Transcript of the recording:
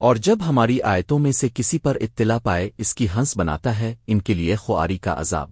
اور جب ہماری آیتوں میں سے کسی پر اطلاع پائے اس کی ہنس بناتا ہے، ان کے لیے خواری کا عذاب۔